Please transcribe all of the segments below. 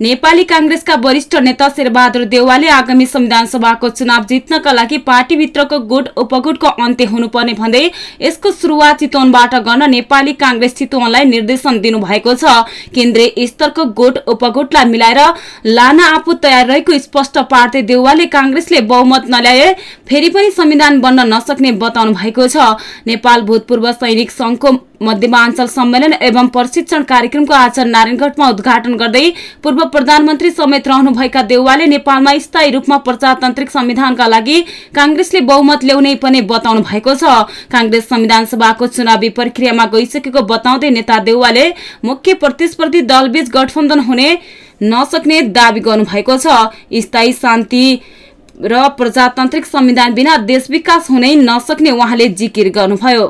नेपाली कांग्रेसका वरिष्ठ नेता शेरबहादुर देवालले आगामी संविधान सभाको चुनाव जित्नका लागि पार्टीभित्रको गुट उपगुटको अन्त्य हुनुपर्ने भन्दै यसको शुरूआत चितवनबाट गर्न नेपाली कांग्रेस चितवनलाई निर्देशन दिनुभएको छ। केन्द्रीय स्तरको गुट उपगुटलाई मिलाएर लान आफू तयार रहेको स्पष्ट पार्दै देउवाले कांग्रेसले बहुमत नल्याए फेरि पनि संविधान बन्न नसक्ने बताउनु भएको छ। नेपाल भूतपूर्व सैनिक संघको मध्यमाञ्चल सम्मेलन एवं प्रशिक्षण कार्यक्रमको आज नारायणगढमा उद्घाटन गर्दै पूर्व प्रधानमन्त्री समेत रहनुभएका देउवाले नेपालमा स्थायी रूपमा प्रजातान्त्रिक संविधानका लागि कांग्रेसले बहुमत ल्याउने पनि बताउनु भएको छ। कांग्रेस संविधान सभाको चुनावी प्रक्रियामा गइसकेको बताउँदै नेता देउवाले मुख्य प्रतिस्पर्धी दलबीच गठबन्धन हुने नसक्ने दावी गर्नुभएको छ। स्थायी शान्ति र प्रजातान्त्रिक संविधान बिना देश विकास हुनै नसक्ने उहाँले जिकिर गर्नुभयो।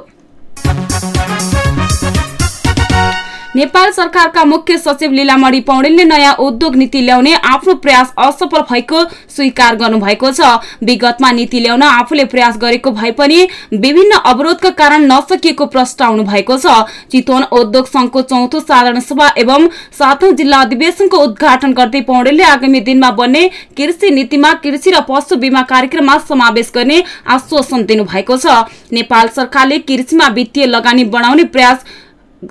नेपाल सरकारका मुख्य सचिव लीलामणि पौडेलले नयाँ उद्योग नीति ल्याउने आफ्नो प्रयास असफल भएको स्वीकार गर्नुभएको छ। विगतमा नीति ल्याउन आफूले प्रयास गरेको भए पनि विभिन्न अवरोधका कारण नसकिएको प्रस्ताउनु भएको छ। चितवन उद्योग संघको चौथो साधारण सभा एवं सातौं जिल्ला अधिवेशनको उद्घाटन गर्दै पौडेलले आगामी दिनमा बन्ने कृषि नीतिमा कृषि र पशु बीमा कार्यक्रममा समावेश गर्ने आश्वासन दिनुभएको छ। नेपाल सरकारले कृषिमा वित्तीय लगानी बढाउने प्रयास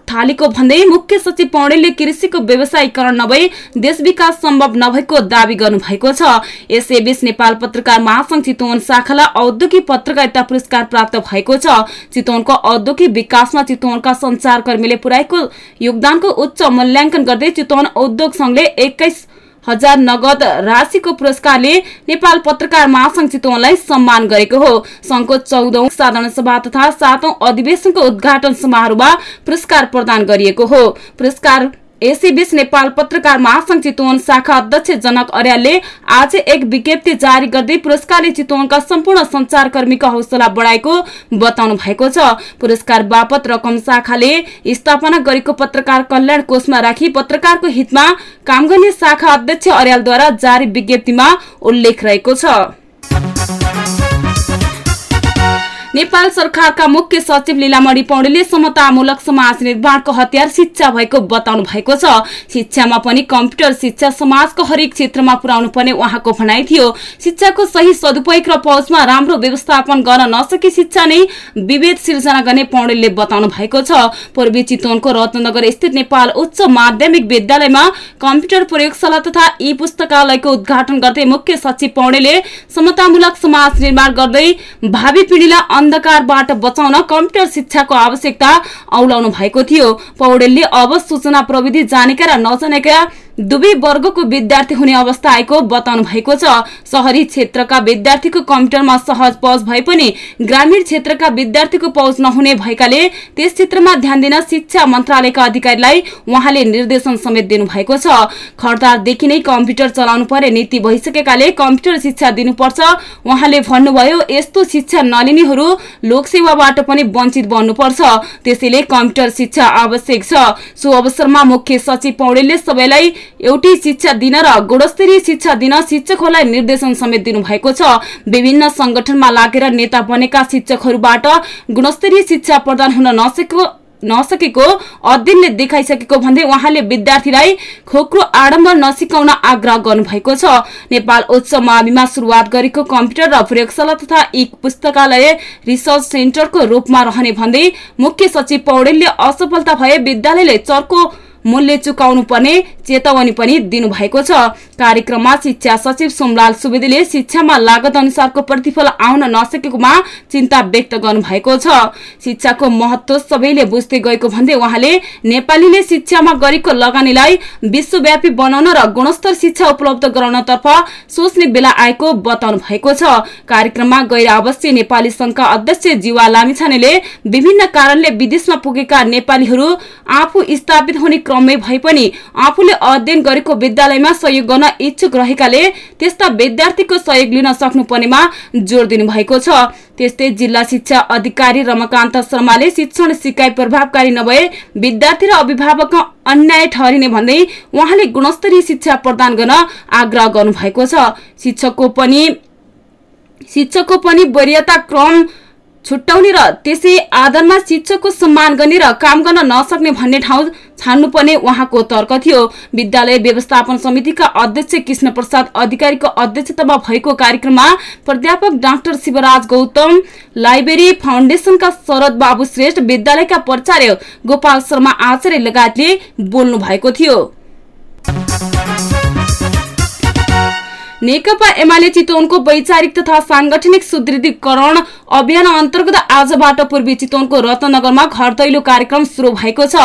थालेको भन्दै मुख्य सचिव पौडेलले कृषिको व्यवसायीकरण नभई देश विकास सम्भव नभएको दावी गर्नुभएको छ। यसैबीच नेपाल पत्रकार महासंघ चितवन शाखालाई औद्योगिक पत्रकारिता पुरस्कार प्राप्त भएको छ। चितवनको औद्योगिक विकासमा चितवनका संचारकर्मीले पुर्याएको योगदानको उच्च मूल्याङ्कन गर्दै चितवन उद्योग संघले एक्काइस हजार नगद राशिको पुरस्कारले नेपाल पत्रकार महासंघ चितवनलाई सम्मान गरेको हो। संघको चौधौं साधारण सभा तथा सातौं अधिवेशनको उद्घाटन समारोहमा पुरस्कार प्रदान गरिएको हो। पुरस्कार यसैबीच नेपाल पत्रकार महासंघ चितवन शाखा अध्यक्ष जनक अर्यालले आज एक विज्ञप्ति जारी गर्दै पुरस्कारले चितवनका सम्पूर्ण संचारकर्मीको हौसला बढाएको बताउनु भएको छ। पुरस्कार बापत रकम शाखाले स्थापना गरेको पत्रकार कल्याण कोषमा राखी पत्रकारको हितमा काम गर्ने शाखा अध्यक्ष अर्यालद्वारा जारी विज्ञप्तिमा उल्लेख रहेको छ। नेपाल सरकारका मुख्य सचिव लीलामणि पौडेलले समतामूलक समाज निर्माणको हतियार शिक्षा भएको बताउनु भएको छ। शिक्षामा पनि कम्प्युटर शिक्षा समाजको हरेक क्षेत्रमा पुर्याउनु पर्ने उहाँको भनाइ थियो। शिक्षाको सही सदुपयोग र पहुँचमा राम्रो व्यवस्थापन गर्न नसके शिक्षा नै विभेद सिर्जना गर्ने पौडेलले बताउनु भएको छ। पूर्वी चितवनको रत्नगर स्थित नेपाल उच्च माध्यमिक विद्यालयमा कम्प्युटर प्रयोगशाला तथा ई पुस्तकालयको उद्घाटन गर्दै मुख्य सचिव पौडेलले समतामूलक समाज निर्माण गर्दै भावी पिँढीलाई अन्धकारबाट बचाउन कम्प्युटर शिक्षाको आवश्यकता औलाउनु भएको थियो। पौडेलले अब सूचना प्रविधि जानेका र नजानेका दुवै वर्गको विद्यार्थी हुने अवस्था आएको बताउनु भएको छ। शहरी क्षेत्रका विद्यार्थीको कम्प्युटरमा सहज पहुँच भए पनि ग्रामीण क्षेत्रका विद्यार्थीको पहुँच नहुने भएकाले त्यस क्षेत्रमा ध्यान दिन शिक्षा मन्त्रालयका अधिकारीलाई उहाँले निर्देशन समेत दिनु भएको छ। खरदारदेखि नै कम्प्युटर चलाउनु पर्ने नीति भइसकेकाले कम्प्युटर शिक्षा दिनुपर्छ। उहाँले भन्नुभयो यस्तो शिक्षा नलिनेहरू लोकसेवाबाट पनि वञ्चित बन्नुपर्छ। त्यसैले कम्प्युटर शिक्षा आवश्यक छ। सो अवसरमा मुख्य सचिव पौडेलले सबैलाई एउटै शिक्षा दिन र गुणस्तरीय शिक्षा दिन शिक्षकहरूलाई निर्देशन समेत दिनुभएको छ। विभिन्न संगठनमा लागेर नेता बनेका शिक्षकहरूबाट गुणस्तरीय शिक्षा प्रदान हुन नसकेको नसकेको अध्ययनले देखाइसकेको भन्दै उहाँले विद्यार्थीलाई खोक्रो आडम्बर नसिकाउन आग्रह गर्नुभएको छ। नेपाल उच्च माविमा शुरूआत गरेको कम्प्युटर र प्रयोगशाला तथा ई पुस्तकालय रिसर्च सेन्टरको रूपमा रहने भन्दै मुख्य सचिव पौडेलले असफलता भए विद्यालयले चर्को मूल्य चुकाउनु पर्ने चेतावनी पनि दिनुभएको छ। कार्यक्रममा शिक्षा सचिव सोमलाल सुवेदीले शिक्षामा लागत अनुसारको प्रतिफल आउन नसकेकोमा चिन्ता व्यक्त गर्नुभएको छ। शिक्षाको महत्व सबैले बुझ्दै गएको भन्दै उहाँले नेपालीले शिक्षामा गरेको लगानीलाई विश्वव्यापी बनाउन र गुणस्तर शिक्षा उपलब्ध गराउनतर्फ सोच्ने बेला आएको बताउनु भएको छ। कार्यक्रममा गैर आवासीय नेपाली संघका अध्यक्ष जीवा लामिछानेले विभिन्न कारणले विदेशमा पुगेका नेपालीहरू आफू स्थापित हुने क्रममै भए पनि आफूले अध्ययन गरेको विद्यालयमा सहयोग गर्न इच्छुक रहेकाले त्यस्ता विद्यार्थीको सहयोग लिन सक्नुपर्नेमा जोड़ दिनु भएको छ। त्यस्तै जिल्ला शिक्षा अधिकारी रमाकान्त शर्माले शिक्षण सिकाइ प्रभावकारी नभए विद्यार्थी र अभिभावक अन्याय ठहरिने भन्दै उहाँले गुणस्तरीय शिक्षा प्रदान गर्न आग्रह गर्नु भएको छ। शिक्षकको पनि शिक्षकको पनि वरियता क्रम छुट्याउने र त्यसै आधारमा शिक्षकको सम्मान गर्ने र काम गर्न नसक्ने भन्ने ठाउँ छान्नुपर्ने उहाँको तर्क थियो। विद्यालय व्यवस्थापन समितिका अध्यक्ष कृष्ण प्रसाद अधिकारीको अध्यक्षतामा भएको कार्यक्रममा प्राध्यापक डाक्टर शिवराज गौतम लाइब्रेरी फाउन्डेसनका शरद बाबु श्रेष्ठ विद्यालयका प्राचार्य गोपाल शर्मा आचार्य लगायतले बोल्नु भएको थियो। नेकपा एमाले चितवनको वैचारिक तथा सांगठनिक सुदृढीकरण अभियान अन्तर्गत आजबाट पूर्वी चितवनको रत्नगरमा घर कार्यक्रम शुरू भएको छ।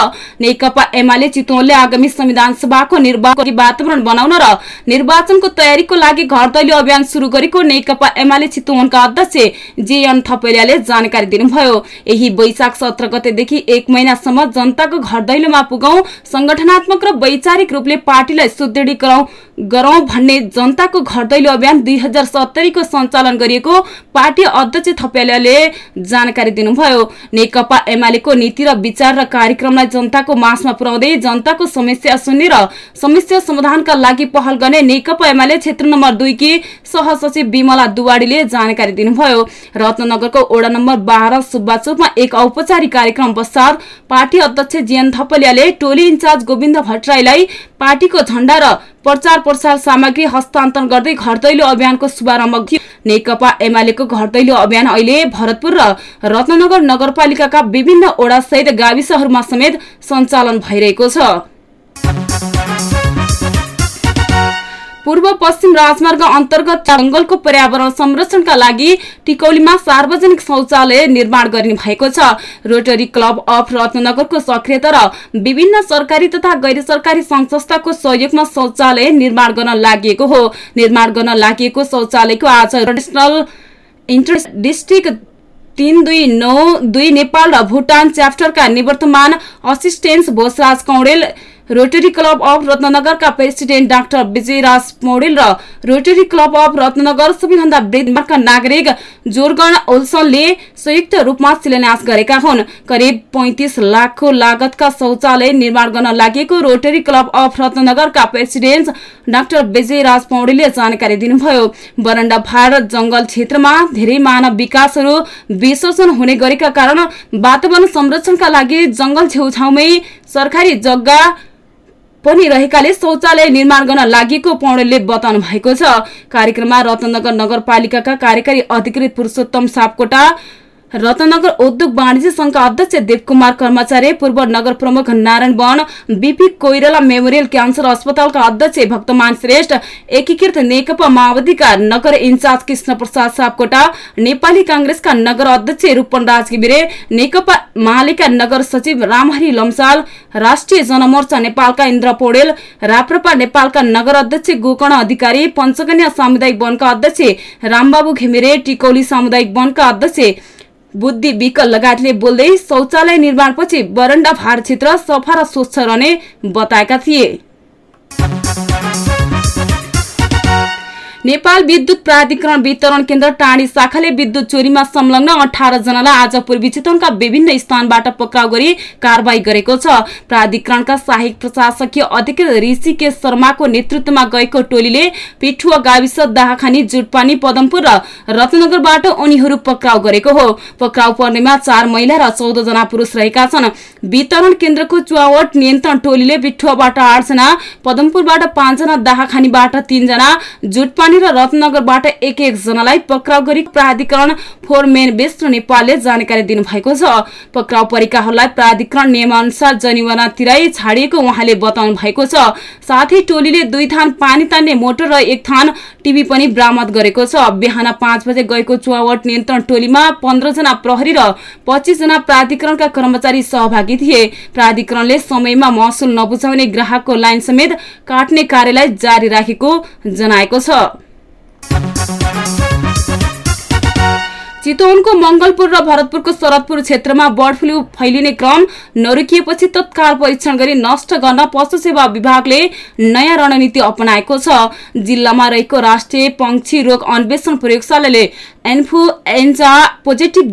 नेकपा एमाले चितवनले आगामी संविधान सभाको निर्वाचन वातावरण बनाउन र निर्वाचनको तयारीको लागि घर अभियान शुरू गरेको नेकपा एमाले चितवनका अध्यक्ष जेएन थपेलियाले जानकारी दिनुभयो। यही वैशाख सत्र गतेदेखि एक महिनासम्म जनताको घर दैलोमा पुगौं संगठनात्मक र वैचारिक रूपले पार्टीलाई सुदृढीकरण गरौं भन्ने जनताको घर दैलो अभियान दुई हजार सत्तरीको सञ्चालन गरिएको पार्टी अध्यक्ष थपेलाले जानकारी दिनुभयो। नेकपा एमालेको नीति र विचार र कार्यक्रमलाई जनताको मासमा पुर्याउँदै जनताको समस्या सुन्ने र समस्या समाधानका लागि पहल गर्ने नेकपा एमाले क्षेत्र नम्बर दुईकी सहसचिव विमला दुवाडीले जानकारी दिनुभयो। रत्नगरको ओडा नम्बर बाह्र सुब्बाचोकमा एक औपचारिक कार्यक्रम पश्चात पार्टी अध्यक्ष जीएन थपलियाले टोली इन्चार्ज गोविन्द भट्टराईलाई पार्टीको झण्डा र प्रचार प्रसार सामग्री हस्तान्तरण गर्दै घर दैलो अभियानको शुभारम्भ थियो। नेकपा एमालेको घर दैलो अभियान अहिले भरतपुर र रत्नगर नगरपालिकाका विभिन्न ओडा सहित गाविसहरूमा समेत सञ्चालन भइरहेको छ। पूर्व पश्चिम राजमार्ग अन्तर्गत जंगलको पर्यावरण संरक्षणका लागि टिकौलीमा सार्वजनिक शौचालय निर्माण गरिने भएको छ। रोटरी क्लब अफ रत्नगरको सक्रियता र विभिन्न सरकारी तथा गैर सरकारी संस्थाको सहयोगमा शौचालय निर्माण गर्न लागि हो। निर्माण गर्न लागि शौचालयको आज ट्रेडिसनल इन्टर डिस्ट्रिक्ट तीन दुई नौ दुई नेपाल र भुटान च्याप्टरका निवर्तमान assistant Bhosraj Kaudel Rotary Club of रत्नगरका president doctor Vijayraj Paudel र रोटरी क्लब अफ रत्नगर सबैभन्दा वृद्धका नागरिक जोरगण ओल्सनले संयुक्त रूपमा शिलान्यास गरेका हुन् करिब पैंतिस लाखको लागतका शौचालय निर्माण गर्न लागि रोटरी क्लब अफ रत्नगरका प्रेसिडेन्ट डाक्टर विजयराज पौडेलले जानकारी दिनुभयो बरण्डा भारत जंगल क्षेत्रमा धेरै मानव विकासहरू विसर्जन हुने गरेका कारण वातावरण संरक्षणका लागि जंगल छेउछाउमै सरकारी जग्गा पनि रहेकाले शौचालय निर्माण गर्न लागि पौडेलले बताउनु भएको छ। कार्यक्रममा रत्नगर नगरपालिकाका कार्यकारी अधिकृत पुरूषोत्तम सापकोटा रत्नगर उद्योग वाणिज्य संघका अध्यक्ष देवकुमार कर्मचारी पूर्व नगर प्रमुख Narayan Ban BP Koirala memorial cancer अस्पतालका अध्यक्ष भक्तमान श्रेष्ठ एकीकृत नेकपा माओवादीका नगर इन्चार्ज कृष्ण प्रसाद सापकोटा नेपाली कांग्रेसका नगर अध्यक्ष रूपन राज घिमिरे नेकपा मालेका नगर सचिव रामहरि लम्साल राष्ट्रिय जनमोर्चा नेपालका इन्द्र पौडेल राप्रपा नेपालका नगर अध्यक्ष गोकर्ण अधिकारी पञ्चकन्या सामुदायिक वनका अध्यक्ष रामबाबु घिमिरे टिकौली सामुदायिक वनका अध्यक्ष बुद्धि विकल लगायतले बोल्दै शौचालय निर्माणपछि बरण्डा भार क्षेत्र सफा र स्वच्छ रहने बताएका थिए। नेपाल विद्युत प्राधिकरण वितरण केन्द्र टाढी शाखाले विद्युत चोरीमा संलग्न अठार जनालाई आज पूर्वी चितवनका विभिन्न स्थानबाट पक्राउ गरी कारवाही गरेको छ। प्राधिकरणका सहायक प्रशासकीय अधिकृत ऋषिकेश शर्माको नेतृत्वमा गएको टोलीले पिठुवा गाविस दाहाखानी जुटपानी पदमपुर र रत्नगरबाट उनीहरू पक्राउ गरेको हो। पक्राउ पर्नेमा चार महिला र चौध जना पुरूष रहेका छन्। वितरण केन्द्रको चुवावट नियन्त्रण टोलीले पिठुवाबाट आठजना पदमपुरबाट पाँचजना दाहाखानीबाट तीनजना जुटपानी र रत्नगरबाट एक एक जनालाई पक्राउ गरी प्राधिकरण फोर मेन बेस्ट नेपालले जानकारी दिनुभएको छ। पक्राउ परेकाहरूलाई प्राधिकरण नियमअनुसार जनिवाना तिराई छाडिएको उहाँले बताउनु भएको छ। साथै टोलीले दुई थान पानी तान्ने मोटर र एक थान टिभी पनि बरामद गरेको छ। बिहान पाँच बजे गएको चुवावट नियन्त्रण टोलीमा जना प्रहरी र जना प्राधिकरणका कर्मचारी सहभागी थिए। प्राधिकरणले समयमा महसुल नबुझाउने ग्राहकको लाइन समेत काट्ने कार्यलाई जारी राखेको जनाएको छ। Thank चितवनको मंगलपुर र भरतपुरको शरदपुर क्षेत्रमा बर्ड फ्लू फैलिने क्रम नरोकिएपछि तत्काल परीक्षण गरी नष्ट गर्न पशु सेवा विभागले नयाँ रणनीति अपनाएको छ। जिल्लामा रहेको राष्ट्रिय पंक्षी रोग अन्वेषण प्रयोगशालाले एन्फ्लुएन्जा पोजिटिभ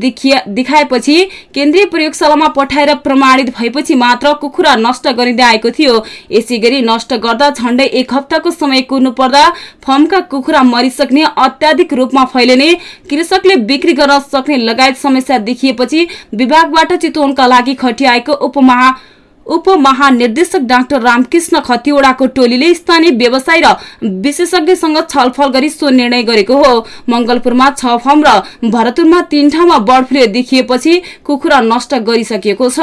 देखाएपछि केन्द्रीय प्रयोगशालामा पठाएर प्रमाणित भएपछि मात्र कुखुरा नष्ट गरिँदै आएको थियो। यसै गरी नष्ट गर्दा झण्डै एक हप्ताको समय कुर्नु पर्दा फर्मका कुखुरा मरिसक्ने अत्याधिक रूपमा फैलिने कृषकले बिक्री गर्न सक्ने लगायत समस्या देखिएपछि विभागबाट चितवनका लागि खटिआएको उपमहा उपमहानिर्देशक डाक्टर रामकृष्ण खतिवड़ाको टोलीले स्थानीय व्यवसायी र विशेषज्ञसँग छलफल गरी सो निर्णय गरेको हो। मंगलपुरमा छ फर्म र भरतपुरमा तीन ठाउँमा बर्ड फ्लू देखिएपछि कुखुरा नष्ट गरिसकिएको छ।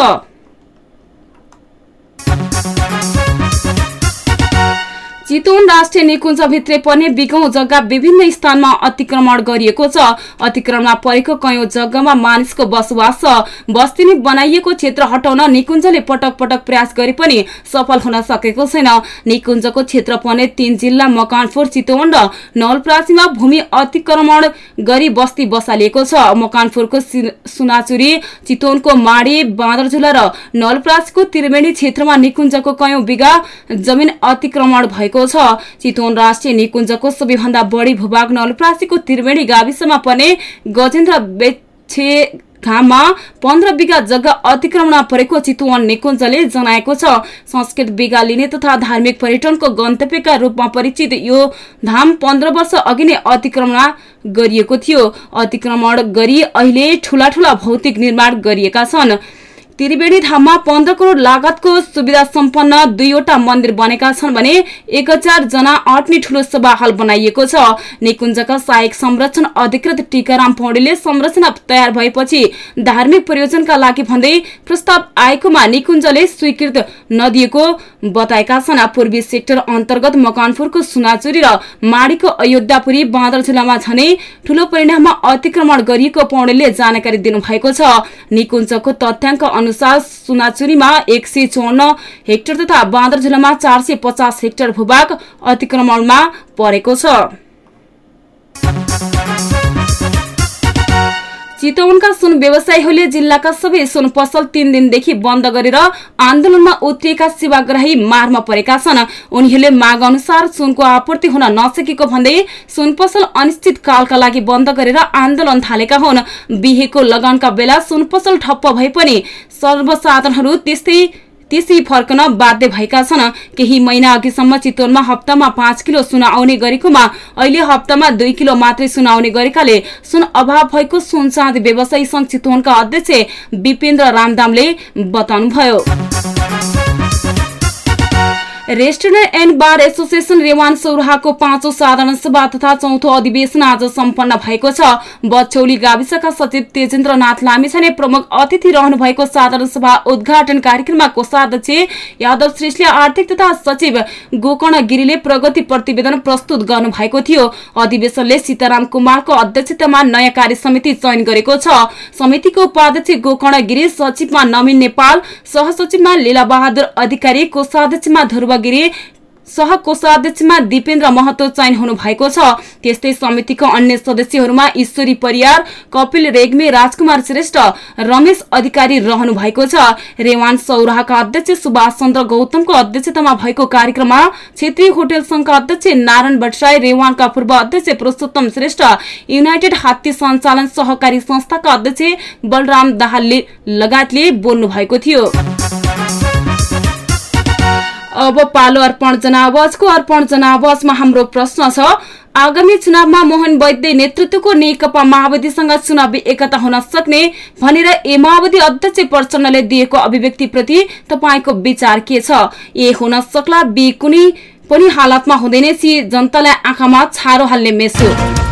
चितवन राष्ट्रिय निकुञ्जभित्रै पर्ने बिगौं जग्गा विभिन्न स्थानमा अतिक्रमण गरिएको छ। अतिक्रमणमा परेको कयौं जग्गामा मानिसको बसोबास छ। बस्ती बनाइएको क्षेत्र हटाउन निकुञ्जले पटक पटक प्रयास गरे पनि सफल हुन सकेको छैन। निकुञ्जको क्षेत्र पर्ने तीन जिल्ला मकानपुर चितवन र नवलप्रासीमा भूमि अतिक्रमण गरी बस्ती बसालिएको छ। मकानपुरको सुनाचुरी चितवनको माडी बाँदरझुला र नवलप्रासीको त्रिवेणी क्षेत्रमा निकुञ्जको कयौं बिघा जमिन अतिक्रमण भएको छ। चितवन राष्ट्रिय निकुञ्जको सबैभन्दा बढी भूभाग नलप्रासीको त्रिवेणी गाविसमा पर्ने गजेन्द्र बेछे घाममा पन्ध्र बिघा जग्गा अतिक्रमण परेको चितवन निकुञ्जले जनाएको छ। संस्कृत बिगा लिने तथा धार्मिक पर्यटनको गन्तव्यका रूपमा परिचित यो धाम पन्ध्र वर्ष अघि नै अतिक्रमण गरिएको थियो। अतिक्रमण गरी अहिले ठूला ठूला भौतिक निर्माण गरिएका छन्। त्रिवेणी धाममा पन्ध्र करोड़ लागतको सुविधा सम्पन्न दुईवटा मन्दिर बनेका छन् भने एक हजार जना अट्ने ठूलो सभा हल बनाइएको छ। निकुञ्जका सहायक संरक्षण अधिकृत टीकाराम पौडेलले संरचना तयार भएपछि धार्मिक प्रयोजनका लागि भन्दै प्रस्ताव आएकोमा निकुञ्जले स्वीकृत नदिएको बताएका छन्। पूर्वी सेक्टर अन्तर्गत मकानपुरको सुनाचुरी र माडीको अयोध्यापुरी बाँदर जिल्लामा झनै ठूलो परिणाममा अतिक्रमण गरिएको पौडेलले जानकारी दिनुभएको छ। निकुञ्जको तथ्याङ्क अनुसार सुनाचुरीमा एक सय चौन्न हेक्टर तथा बाँदर जिल्लामा चार सय पचास हेक्टर भूभाग अतिक्रमणमा परेको छ। चितवनका सुन व्यवसायीहरूले जिल्लाका सबै सुन पसल तीन दिनदेखि बन्द गरेर आन्दोलनमा उत्रिएका सेवाग्राही मारमा परेका छन्। उनीहरूले माग अनुसार सुनको आपूर्ति हुन नसकेको भन्दै सुन पसल अनिश्चित कालका लागि बन्द गरेर आन्दोलन थालेका हुन्। बिहेको लगानका बेला सुन पसल ठप्प भए पनि सर्वसाधारणहरू त्यस्तै त्यसै फर्कन बाध्य भएका छन्। केही महिना अघिसम्म चितवनमा हप्तामा पाँच किलो सुन आउने गरेकोमा अहिले हप्तामा दुई किलो मात्रै सुन आउने गरेकाले सुन अभाव भएको सुन चाँदी व्यवसायी संघ चितवनका अध्यक्ष विपेन्द्र रामदामले बताउनुभयो। रेस्टुरेन्ट एन्ड बार एसोसिएसन रेवान सौराहाको पाँचौं साधारण सभा तथा चौथो अधिवेशन आज सम्पन्न भएको छ। बचौली गाविसका सचिव तेजेन्द्र नाथ लामिछाने प्रमुख अतिथि रहनु भएको साधारण सभा उद्घाटन कार्यक्रममा कोषाध्यक्ष यादव श्रेष्ठले आर्थिक तथा सचिव गोकर्ण गिरीले प्रगति प्रतिवेदन प्रस्तुत गर्नु भएको थियो। अधिवेशनले सीताराम कुमारको अध्यक्षतामा नयाँ कार्य समिति चयन गरेको छ। समितिको उपाध्यक्ष गोकर्ण गिरी सचिवमा नवीन नेपाल सहसचिवमा लीला बहादुर अधिकारी कोषाध्यक्षमा ध्रुव गिरी सहकोषाध्यक्षमा दिपेन्द्र महतो चयन हुनु भएको छ। त्यस्तै समितिको अन्य सदस्यहरूमा ईश्वरी परियार कपिल रेग्मी राजकुमार श्रेष्ठ रमेश अधिकारी रहनु भएको छ। रेवान सौराहका अध्यक्ष सुभाष चन्द्र गौतमको अध्यक्षतामा भएको कार्यक्रममा क्षेत्रीय होटल संघका अध्यक्ष नारायण भट्टराई रेवानका पूर्व अध्यक्ष पुरूषोत्तम श्रेष्ठ युनाइटेड हात्ती सञ्चालन सहकारी संस्थाका अध्यक्ष बलराम दाहाल लगायतले बोल्नु भएको थियो। अब पालो अर्पण जनावाजको अर्पण जनावाजमा हाम्रो प्रश्न छ। आगामी चुनावमा मोहन वैद्य नेतृत्वको नेकपा माओवादीसँग चुनावी एकता हुन सक्ने भनेर ए माओवादी अध्यक्ष प्रचण्डले दिएको अभिव्यक्तिप्रति तपाईँको विचार के छ? ए हुन सक्ला बी कुनै पनि हालतमा हुँदैन सी जनतालाई आँखामा छारो हाल्ने मेसो।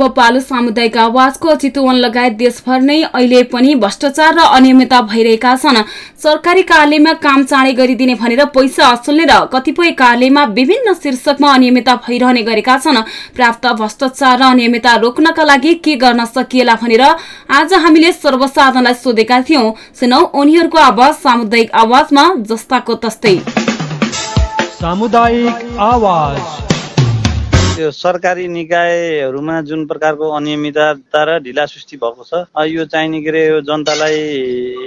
अब पालो सामुदायिक आवाजको चितवन लगायत देशभर नै अहिले पनि भ्रष्टाचार र अनियमितता भइरहेका छन्। सरकारी कार्यालयमा काम चाँडै गरिदिने भनेर पैसा असुल्ने र कतिपय कार्यालयमा विभिन्न शीर्षकमा अनियमितता भइरहने गरेका छन्। प्राप्त भ्रष्टाचार र अनियमितता रोक्नका लागि के गर्न सकिएला भनेर आज हामीले सर्वसाधारणलाई सोधेका थियौं। सुनौ उनीहरूको आवाज सामुदायिक आवाजमा जस्ताको तस्तै। सामुदायिक आवाज। त्यो सरकारी निकायहरूमा जुन प्रकारको अनियमितता र ढिलासुस्ती भएको छ यो चाहिने के अरे यो जनतालाई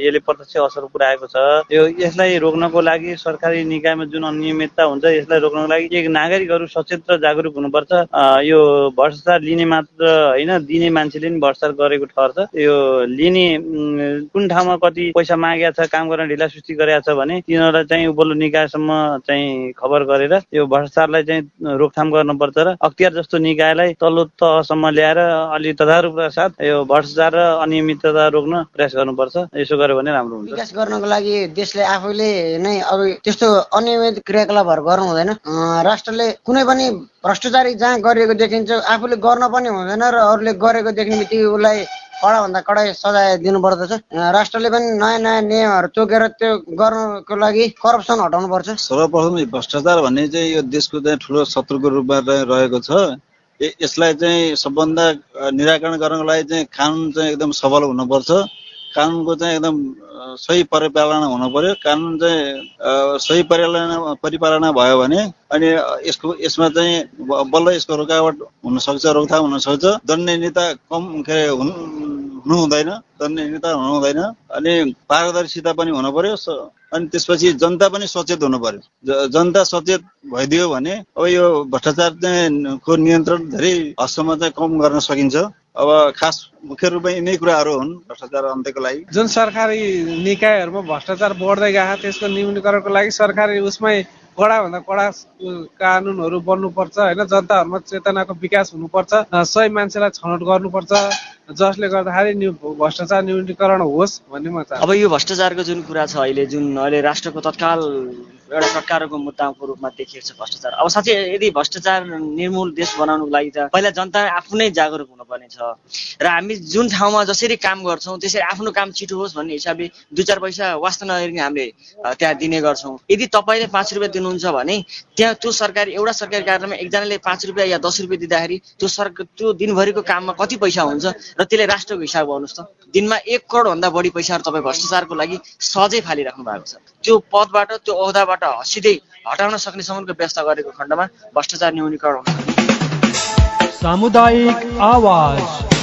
यसले प्रत्यक्ष असर पुऱ्याएको छ। यो यसलाई रोक्नको लागि सरकारी निकायमा जुन अनियमितता हुन्छ यसलाई रोक्नको लागि एक नागरिकहरू सचेत र जागरुक हुनुपर्छ। यो भ्रष्टाचार लिने मात्र होइन दिने मान्छेले नि भ्रष्टाचार गरेको ठहर छ। यो लिने कुन ठाउँमा कति पैसा मागेको छ काम गर्न ढिलासुस्ती गरेको छ भने तिनीहरूलाई चाहिँ उपल्लो निकायसम्म चाहिँ खबर गरेर यो भ्रष्टाचारलाई चाहिँ रोकथाम गर्नुपर्छ र अख्तियार जस्तो निकायलाई तल्लो तहसम्म ल्याएर अलि तदारुकका साथ यो भ्रष्टाचार र अनियमितता रोक्न प्रयास गर्नुपर्छ। यसो गर्यो भने राम्रो हुन्छ। विकास गर्नको लागि देशले आफैले नै अब त्यस्तो अनियमित क्रियाकलापहरू गर्नु हुँदैन। राष्ट्रले कुनै पनि भ्रष्टाचारी जहाँ गरिएको देखिन्छ आफूले गर्न पनि हुँदैन र अरूले गरेको देख्ने बित्तिकै उसलाई कडाभन्दा कडा सजाय दिनुपर्दछ। राष्ट्रले पनि नयाँ नयाँ नियमहरू तोकेर त्यो गर्नको लागि करप्सन हटाउनु पर्छ सर्वप्रथम भ्रष्टाचार भन्ने चाहिँ यो देशको चाहिँ ठुलो शत्रुको रूपमा रहेको छ। यसलाई चाहिँ सबभन्दा निराकरण गर्नको लागि चाहिँ कानुन चाहिँ एकदम सबल हुनुपर्छ। कानुनको चाहिँ एकदम सही परिपालना हुनु पर्यो। कानुन चाहिँ सही परिपालना परिपालना भयो भने अनि यसको यसमा चाहिँ बल्ल यसको रोकावट हुनसक्छ रोकथाम हुनसक्छ। दण्ड नेता कम के अरे हुनु हुँदैन दण्ड नेता हुनु हुँदैन। अनि पारदर्शिता पनि हुनु पर्यो। अनि त्यसपछि जनता पनि सचेत हुनु पर्यो। जनता सचेत भइदियो भने अब यो भ्रष्टाचार चाहिँ को नियन्त्रण धेरै हदसम्म चाहिँ कम गर्न सकिन्छ। अब खास मुख्य रूपमा यिनै कुराहरू हुन् भ्रष्टाचार अन्त्यको लागि। जुन सरकारी निकायहरूमा भ्रष्टाचार बढ्दै गएको त्यसको न्यूनीकरणको लागि सरकारी उसमै कडाभन्दा कडा कानुनहरू बन्नुपर्छ होइन? जनताहरूमा चेतनाको विकास हुनुपर्छ सही मान्छेलाई छनौट गर्नुपर्छ। जसले गर्दाखेरि भ्रष्टाचार न्यूनीकरण होस् भन्ने म चाहन्छु। अब यो भ्रष्टाचारको जुन कुरा छ अहिले जुन अहिले राष्ट्रको तत्काल एउटा सरकारको मुद्दाको रूपमा देखिएको छ भ्रष्टाचार। अब साँच्चै यदि भ्रष्टाचार निर्मूल देश बनाउनुको लागि त पहिला जनता आफू नै जागरुक हुनुपर्ने छ। र हामी जुन ठाउँमा जसरी काम गर्छौँ त्यसरी आफ्नो काम छिटो होस् भन्ने हिसाबले दुई चार पैसा वास्ता नगरी हामीले त्यहाँ दिने गर्छौँ। यदि तपाईँले पाँच रुपियाँ दिनुहुन्छ भने त्यहाँ त्यो सरकारी एउटा सरकारी कार्यालयमा एकजनाले पाँच रुपियाँ या दस रुपियाँ दिँदाखेरि त्यो सर त्यो दिनभरिको काममा कति पैसा हुन्छ र त्यसले राष्ट्रको हिसाब गर्नुहोस् त। दिनमा एक करोडभन्दा बढी पैसाहरू तपाईँ भ्रष्टाचारको लागि सहजै फालिराख्नु भएको छ। त्यो पदबाट त्यो औहदाबाट सिधै हटाउन सक्ने सम्मको व्यवस्था गरेको खण्डमा भ्रष्टाचार न्यूनीकरण सामुदायिक आवाज।